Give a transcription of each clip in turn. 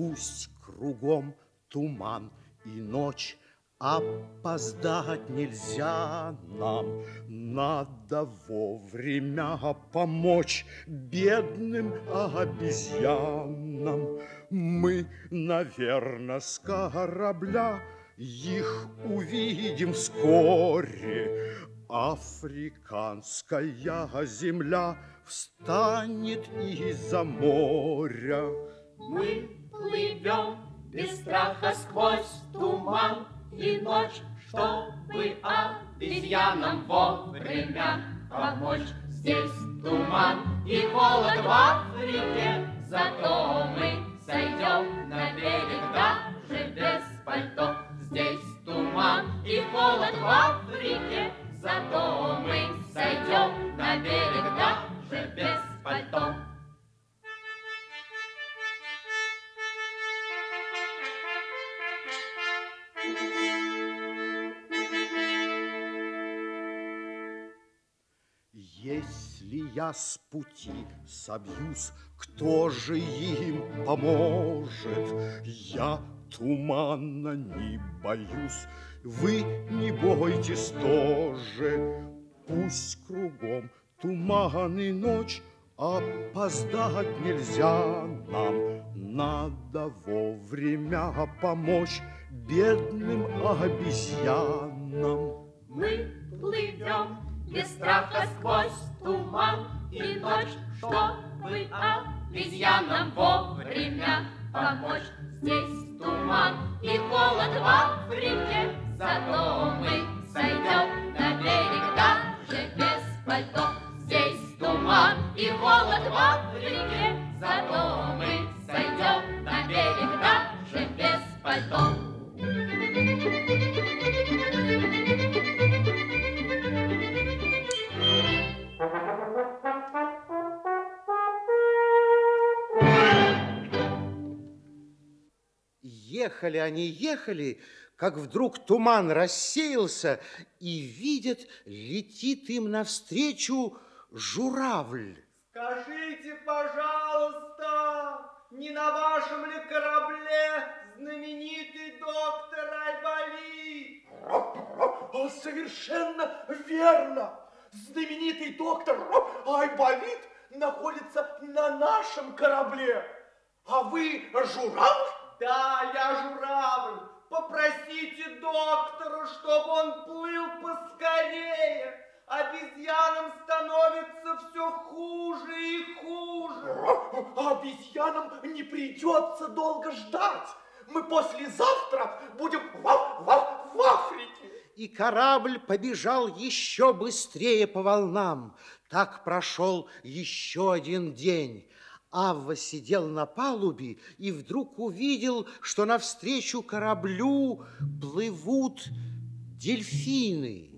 Пусть кругом туман и ночь, Опоздать нельзя нам, надо вовремя помочь бедным обезьянам. Мы, наверное, с корабля их увидим вскоре. Африканская земля встанет из-за моря. Мы плывем без страха сквозь туман и ночь, чтобы обезьянам вовремя помочь. Здесь туман и холод в Африке, зато мы сойдем на берег даже без пальто. Здесь туман и холод в Африке, зато мы сойдем на берег даже без пальто. Я с пути собьюсь, кто же им поможет? Я тумана не боюсь, вы не бойтесь тоже. Пусть кругом туман и ночь, Опоздать нельзя нам, надо вовремя помочь бедным обезьянам. Мы плывем без страха сквозь туман и ночь, чтобы обезьянам вовремя помочь. Здесь туман и холод в Африке, зато мы сойдем на берег даже без пальто. Здесь туман и холод в Африке, зато мы сойдем на берег даже без пальто. Ехали они, ехали, как вдруг туман рассеялся, и видят, летит им навстречу журавль. Скажите, пожалуйста, не на вашем ли корабле знаменитый доктор Айболит? Совершенно верно. Знаменитый доктор Айболит находится на нашем корабле. А вы журавль? Да, я журавль. Попросите доктора, чтобы он плыл поскорее. Обезьянам становится все хуже и хуже. Обезьянам не придется долго ждать. Мы послезавтра будем в, в, в Африке. И корабль побежал еще быстрее по волнам. Так прошел еще один день. Авва сидел на палубе и вдруг увидел, что навстречу кораблю плывут дельфины.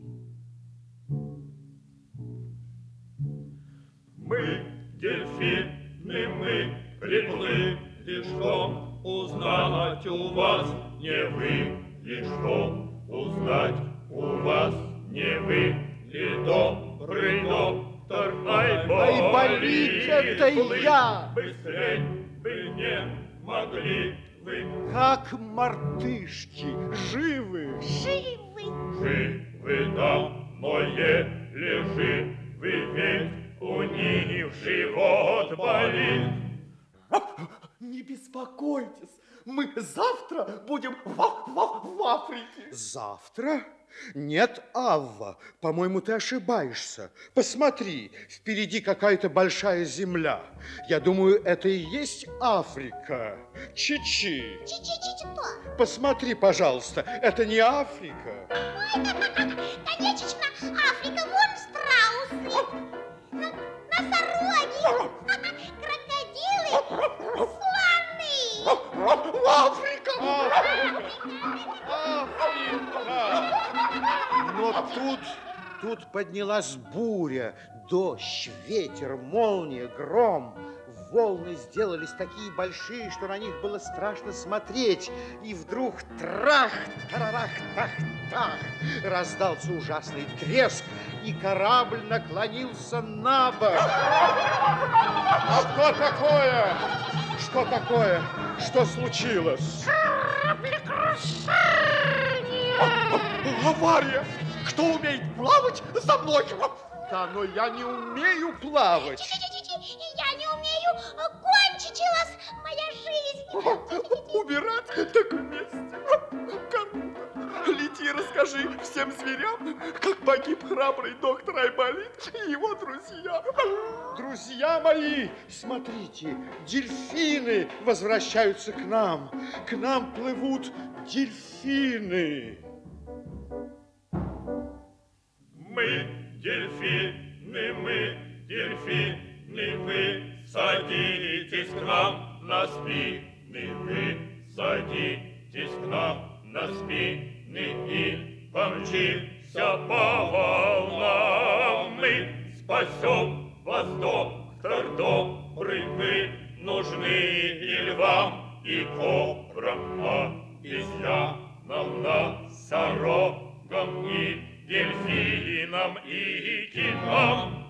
Мы, дельфины, мы приплыли, что узнать у вас не вы, и что узнать у вас не вы, и добрый доктор Айболит. Айболит, это я. Быстрей вы не могли вы, Как мартышки, живы. живы, да, но еле живы, ведь у них живот болит. Не беспокойтесь, мы завтра будем в, в, в Африке. Завтра? Нет, Авва, по-моему, ты ошибаешься. Посмотри, впереди какая-то большая земля. Я думаю, это и есть Африка. Чичи. Чи-чи-чи-чи-то. Посмотри, пожалуйста, это не Африка. Конечно, Африка, вон страусы, н- носороги, крокодилы, слоны. Африка! Но тут, тут поднялась буря, дождь, ветер, молния, гром. Волны сделались такие большие, что на них было страшно смотреть. И вдруг трах, тарарах, тах, тах, раздался ужасный треск, и корабль наклонился на бок. Что такое? Что такое? Что случилось? Авария! Кто умеет плавать за мной? Да, но я не умею плавать. Я не умею. Кончилась моя жизнь. Убирать так вместе. Круто. Лети и расскажи всем зверям, как погиб храбрый доктор Айболит и его друзья. Друзья мои, смотрите, дельфины возвращаются к нам. К нам плывут дельфины. Мы дельфины, мы дельфины, вы садитесь к нам на спины, вы садитесь к нам на спины и помчимся по волнам. Мы спасем вас, доктор добрый, вы нужны и львам, и кобрам, обезьянам, носорогам и дельфинам и китам.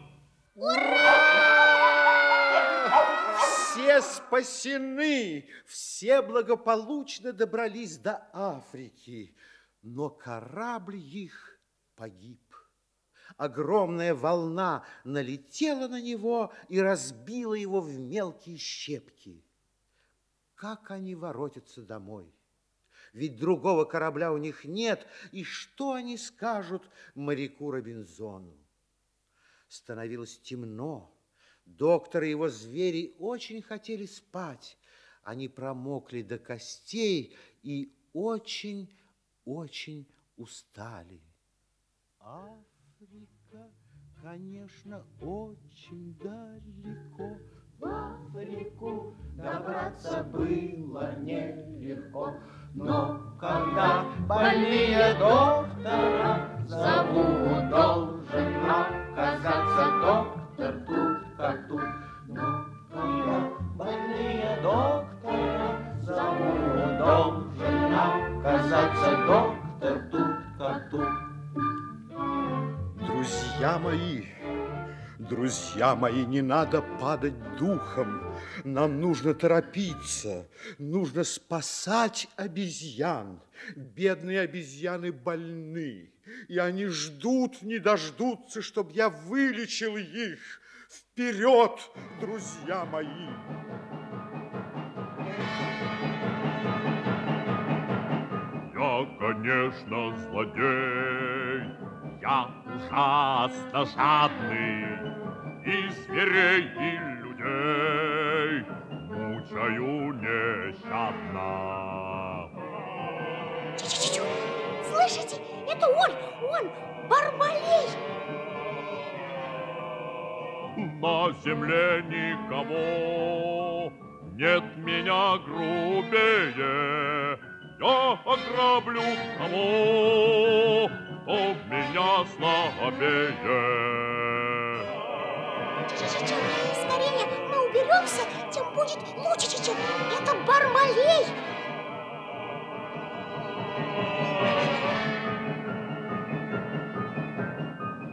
Все спасены, все благополучно добрались до Африки, но корабль их погиб. Огромная волна налетела на него и разбила его в мелкие щепки. Как они воротятся домой? Ведь другого корабля у них нет, и что они скажут моряку Робинзону? Становилось темно. Доктор и его звери очень хотели спать. Они промокли до костей и очень-очень устали. Африка, конечно, очень далеко. В Африку добраться было нелегко, но когда больные доктора зовут, должен оказаться доктор тут как тут. Но когда больные доктора зовут, должен оказаться доктор тут как тут. Друзья мои, друзья мои, не надо падать духом. Нам нужно торопиться, нужно спасать обезьян. Бедные обезьяны больны, и они ждут, не дождутся, чтобы я вылечил их. Вперед, друзья мои! Я, конечно, злодей, я ужасно жадный, и зверей, и людей мучаю нещадно. Слышите? Это он, он, Бармалей. На земле никого нет меня грубее. Я ограблю того, кто меня слабее. Скорее мы уберемся, будет лучше. Чу-чу. Это Бармалей.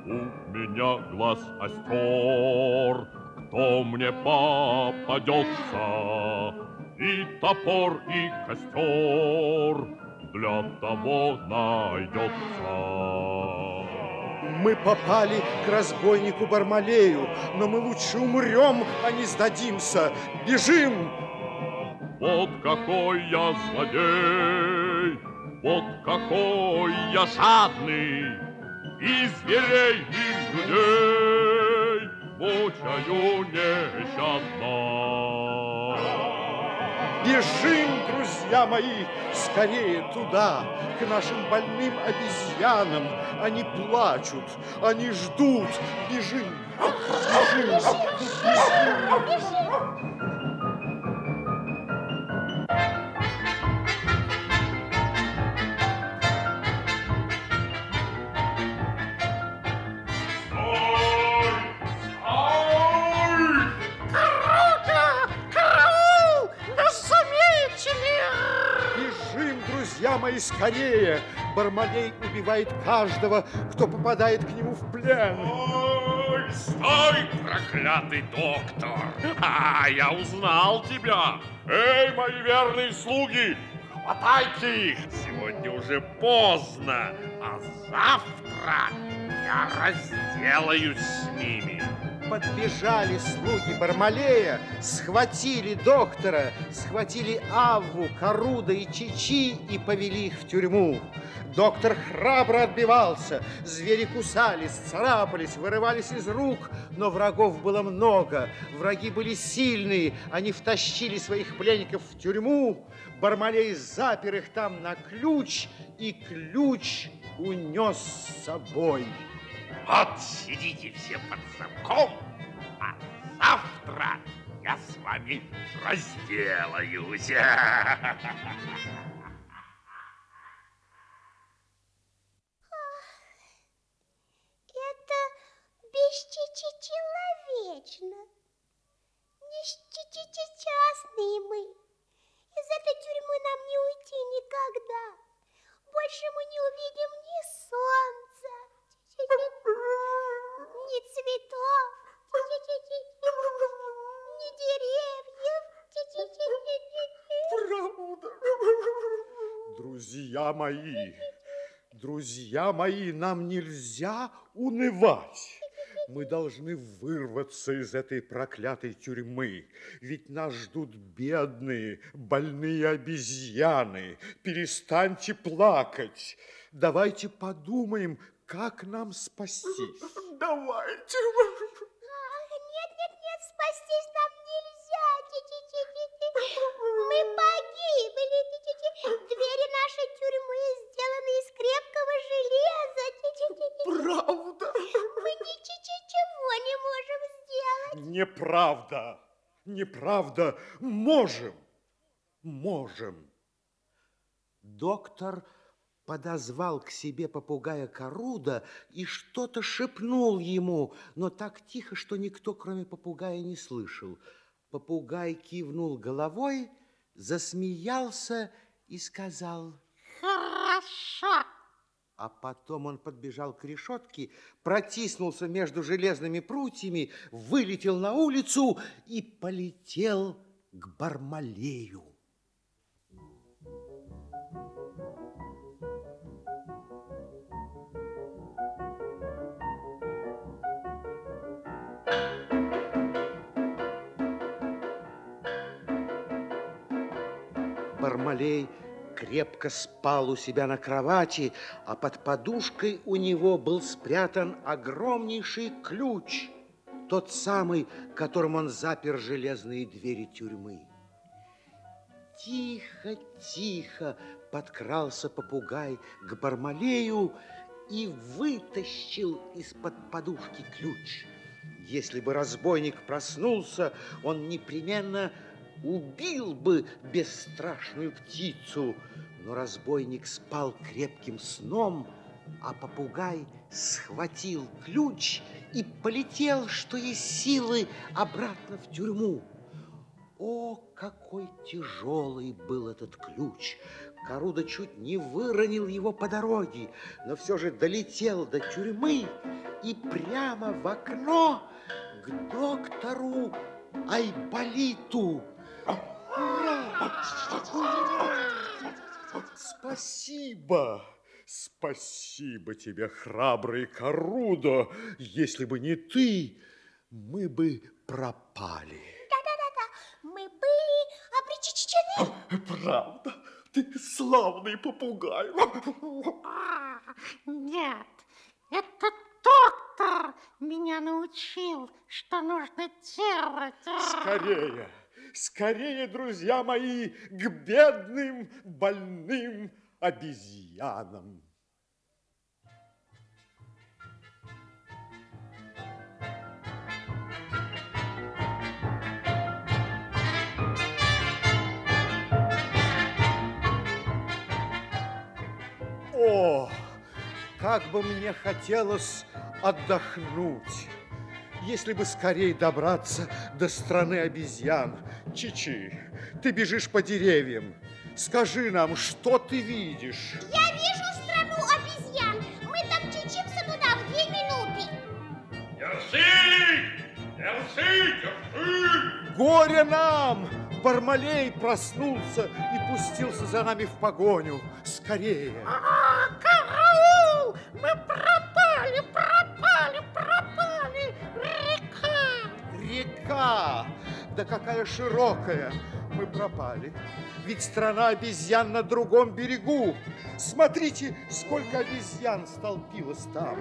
У меня глаз остер, кто мне попадется, и топор, и костер для того найдется. Мы попали к разбойнику Бармалею, но мы лучше умрем, а не сдадимся. Бежим! Вот какой я злодей, вот какой я жадный, и зверей, и людей мучаю нещадно. Бежим, друзья мои, скорее туда, к нашим больным обезьянам. Они плачут, они ждут. Бежим, бежим. Караул! Мои, скорее. Бармалей убивает каждого, кто попадает к нему в плен. Ой, Стой, проклятый доктор! А, я узнал тебя! Эй, мои верные слуги, хватайте их! Сегодня уже поздно, а завтра я разделаюсь с ними. Подбежали слуги Бармалея, схватили доктора, схватили Авву, Каруда и Чичи и повели их в тюрьму. Доктор храбро отбивался, звери кусались, царапались, вырывались из рук, но врагов было много, враги были сильные, они втащили своих пленников в тюрьму, Бармалей запер их там на ключ, и ключ унес с собой. Вот сидите все под замком, а завтра я с вами разделаюсь. Это бесчеловечно. Несчастные мы. Из этой тюрьмы нам не уйти никогда. Больше мы не увидим ни солнца, ни цветов, ни деревьев. Правда. Друзья мои, друзья мои, нам нельзя унывать. Мы должны вырваться из этой проклятой тюрьмы, ведь нас ждут бедные, больные обезьяны. Перестаньте плакать. Давайте подумаем, как нам спастись. Давайте. Нет, нет, нет, спастись нам нельзя. Мы погибли. Двери нашей тюрьмы сделаны из крепкого железа. Правда? Мы ничего не можем сделать. Неправда. Неправда. Можем. Можем. Доктор подозвал к себе попугая Каруда и что-то шепнул ему, но так тихо, что никто, кроме попугая, не слышал. Попугай кивнул головой, засмеялся и сказал Хорошо. А потом он подбежал к решетке, протиснулся между железными прутьями, вылетел на улицу и полетел к Бармалею. Бармалей крепко спал у себя на кровати, а под подушкой у него был спрятан огромнейший ключ, тот самый, которым он запер железные двери тюрьмы. Тихо, тихо подкрался попугай к Бармалею и вытащил из-под подушки ключ. Если бы разбойник проснулся, он непременно убил бы бесстрашную птицу. Но разбойник спал крепким сном, а попугай схватил ключ и полетел, что есть силы, обратно в тюрьму. О, какой тяжелый был этот ключ! Коруда чуть не выронил его по дороге, но все же долетел до тюрьмы и прямо в окно к доктору Айболиту. Спасибо. Спасибо тебе, храбрый Карудо. Если бы не ты, мы бы пропали. Да-да-да-да. Мы были обречены. Правда? Ты славный попугай. А, доктор научил, что нужно делать. Скорее, скорее, друзья мои, к бедным, больным обезьянам. О, как бы мне хотелось отдохнуть если бы скорее добраться до страны обезьян. Чичи, ты бежишь по деревьям. Скажи нам, что ты видишь? Я вижу страну обезьян. Мы так чичимся туда в две минуты. Держи! Держи! Держи! Горе нам! Бармалей проснулся и пустился за нами в погоню. Скорее! Ага! Река! Да какая широкая! Мы пропали. Ведь страна обезьян на другом берегу. Смотрите, сколько обезьян столпилось там.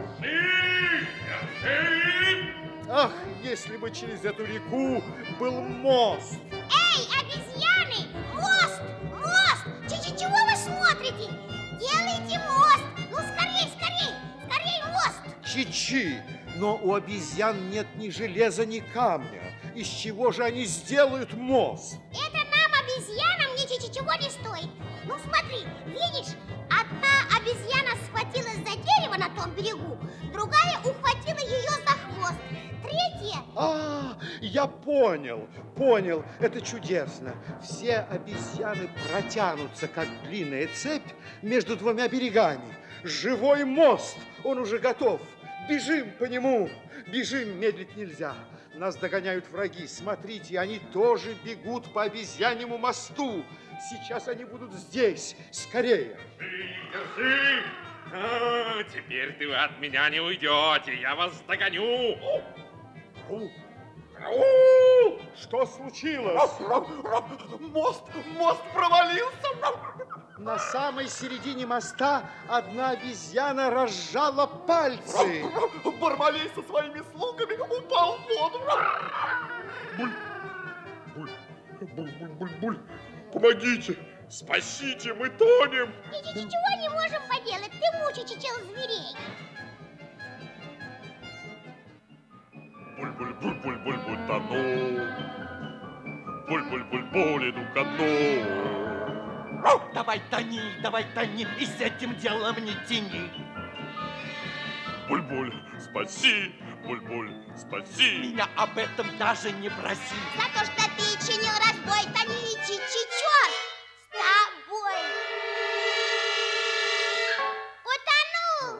Ах, если бы через эту реку был мост! Эй, обезьяны! Мост! Мост! Ч- Чего вы смотрите? Делайте мост! Ну, скорей, скорей! Скорей мост! Чичи! Но у обезьян нет ни железа, ни камня. Из чего же они сделают мост? Это нам, обезьянам, ничего не стоит. Ну, смотри, видишь, одна обезьяна схватилась за дерево на том берегу, другая ухватила ее за хвост, третья... А, я понял, понял, это чудесно. Все обезьяны протянутся, как длинная цепь, между двумя берегами. Живой мост, он уже готов. Бежим по нему, бежим, медлить нельзя. Нас догоняют враги, смотрите, они тоже бегут по обезьяньему мосту. Сейчас они будут здесь, скорее. Держи! А, теперь ты от меня не уйдете, я вас догоню. Караул! Что случилось? Мост, мост провалился. На самой середине моста одна обезьяна разжала пальцы. Бармалей со своими слугами упал в воду. Буль-буль-буль-буль, помогите, спасите, мы тонем. Ничего не можем поделать, ты мучичичел зверей. Буль-буль-буль-буль-буль, тону. Буль-буль-буль-буль, иду ко дну. Давай тони, давай тони, и с этим делом не тяни. Буль-буль, спаси, буль-буль, спаси. Меня об этом даже не проси. За то, что ты чинил разбой, тони черт с тобой. Утонул!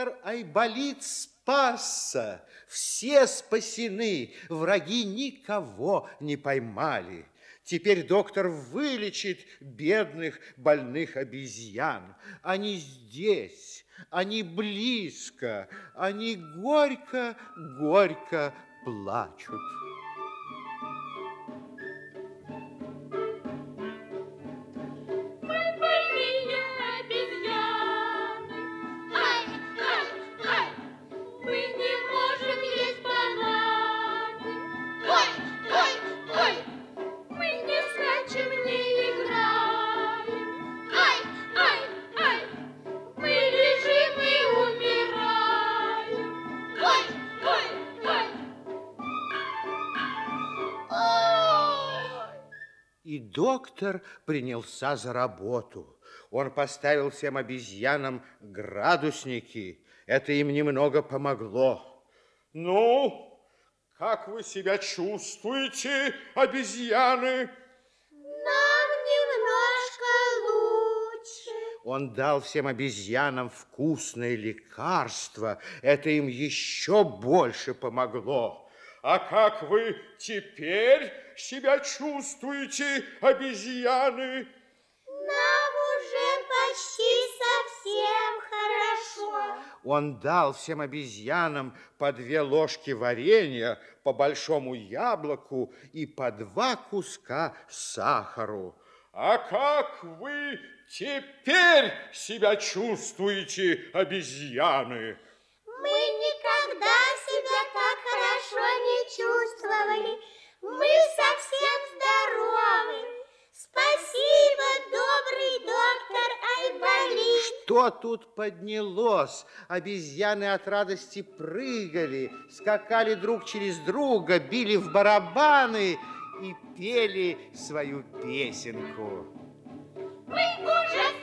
Доктор Айболит спасся. Все спасены. Враги никого не поймали. Теперь доктор вылечит бедных больных обезьян. Они здесь, они близко, они горько-горько плачут. Доктор принялся за работу. Он поставил всем обезьянам градусники. Это им немного помогло. Ну, как вы себя чувствуете, обезьяны? Нам немножко лучше. Он дал всем обезьянам вкусное лекарство. Это им еще больше помогло. А как вы теперь себя чувствуете, обезьяны? Нам уже почти совсем хорошо. Он дал всем обезьянам по две ложки варенья, по большому яблоку и по два куска сахару. А как вы теперь себя чувствуете, обезьяны? Что тут поднялось? Обезьяны от радости прыгали, скакали друг через друга, били в барабаны и пели свою песенку. Мы уже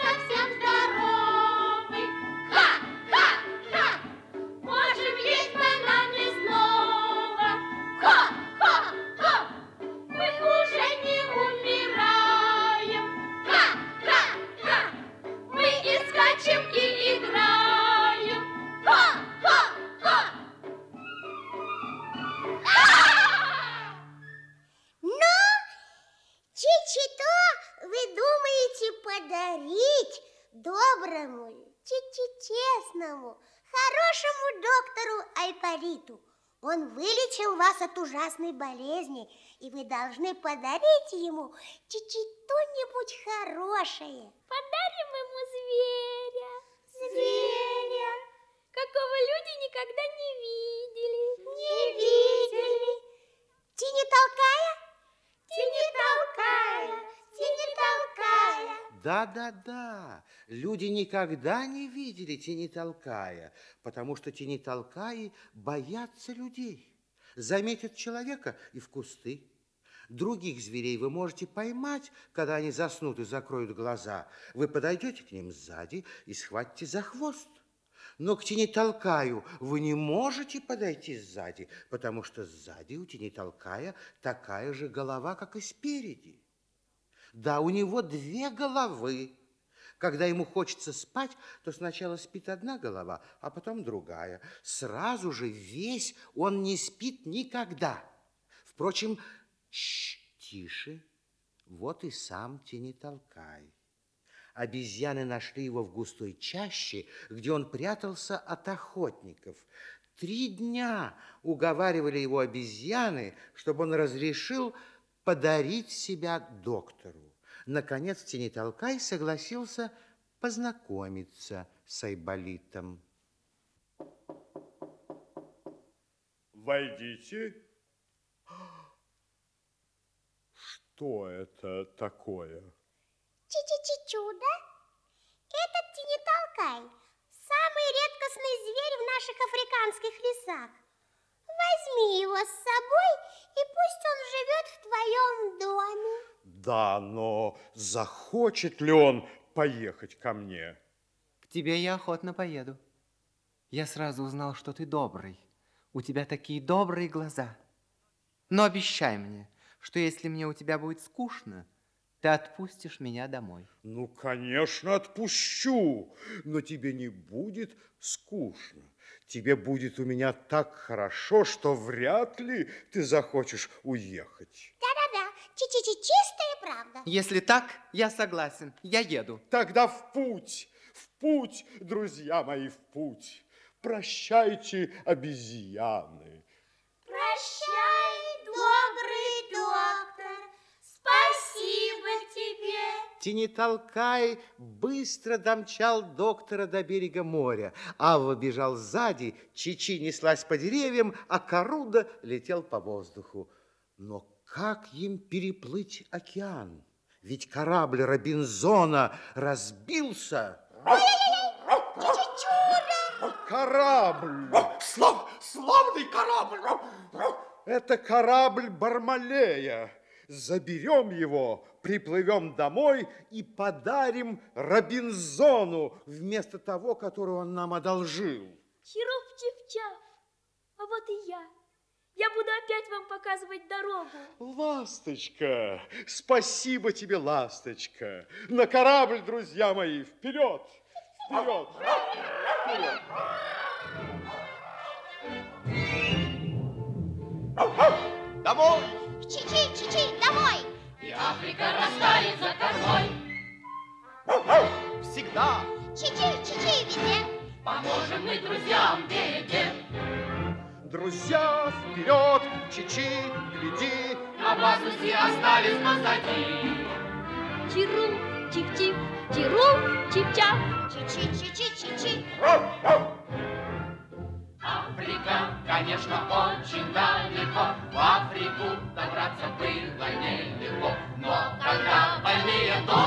Он вылечил вас от ужасной болезни, и вы должны подарить ему что-нибудь хорошее. Подарим ему зверя. Зверя Какого люди никогда не видели. не видели. Тени толкая? Тени толкая, тени толкая. Да-да-да, люди никогда не видели тени толкая, потому что тени толкаи боятся людей. Заметят человека и в кусты. Других зверей вы можете поймать, когда они заснут и закроют глаза. Вы подойдете к ним сзади и схватите за хвост. Но к тени толкаю вы не можете подойти сзади, потому что сзади у тени толкая такая же голова, как и спереди. Да, у него две головы. Когда ему хочется спать, то сначала спит одна голова, а потом другая. Сразу же весь он не спит никогда. Впрочем, Чш, тише. Вот и сам Тенитолкай. Обезьяны нашли его в густой чаще, где он прятался от охотников. Три дня уговаривали его обезьяны, чтобы он разрешил подарить себя доктору. Наконец Тенитолкай согласился познакомиться с Айболитом. Войдите. Что это такое? Чи-чи-чи-чудо. Этот Тенитолкай самый редкостный зверь в наших африканских лесах. Возьми его с собой, и пусть он живет в твоем доме. Да, но захочет ли он поехать ко мне? К тебе я охотно поеду. Я сразу узнал, что ты добрый. У тебя такие добрые глаза. Но обещай мне, что если мне у тебя будет скучно, ты отпустишь меня домой. Ну, конечно, отпущу, но тебе не будет скучно. Тебе будет у меня так хорошо, что вряд ли ты захочешь уехать. Да-да-да, чи-чи-чи, чистая правда. Если так, я согласен. Я еду. Тогда в путь, в путь, друзья мои, в путь. Прощайте, обезьяны. Прощай, добрый тебе. Тенитолкай быстро домчал доктора до берега моря. Ава бежал сзади, Чичи неслась по деревьям, а Коруда летел по воздуху. Но как им переплыть океан? Ведь корабль Робинзона разбился. Корабль! Слав, славный корабль! Это корабль Бармалея. Заберем его, приплывем домой и подарим Робинзону вместо того, которого он нам одолжил. Чируп-чип-чап. А вот и я. Я буду опять вам показывать дорогу. Ласточка, спасибо тебе, ласточка. На корабль, друзья мои, вперед, вперед, вперед. Домой! Чи-чи, чи-чи, домой. И Африка растает за кормой. Всегда! Чи-чи, чи-чи, везде. Поможем мы друзьям в беде. Друзья, вперед, чичи, гляди. Опасности остались позади. Чиру, чип-чип, чиру, чип-чап. Чи-чи, чи-чи, чи-чи. Африка, конечно, очень далеко. В Африку добраться было нелегко. Но когда больные зовут,